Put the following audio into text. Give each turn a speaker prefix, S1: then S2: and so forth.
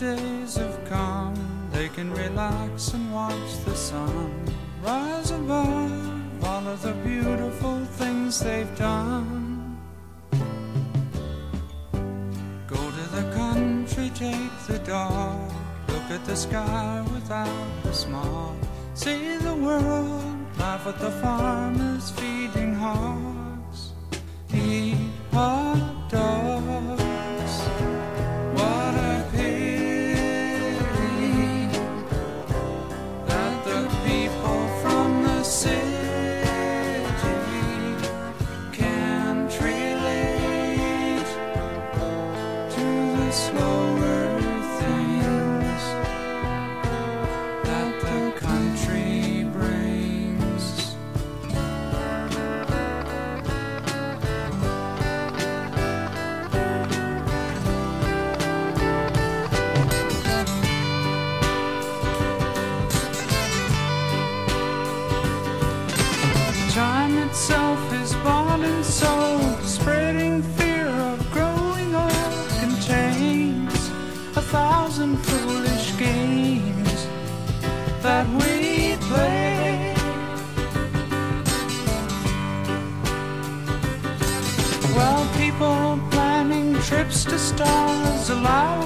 S1: holidays have come, they can relax and watch the sun rise above all of the beautiful things they've done. Go to the country, take the dog, look at the sky without the smog, see the world, laugh at the farmers feeding hogs, itself is bought and sold, spreading fear of growing old contains a thousand foolish games that we play. Well, people planning trips to stars allow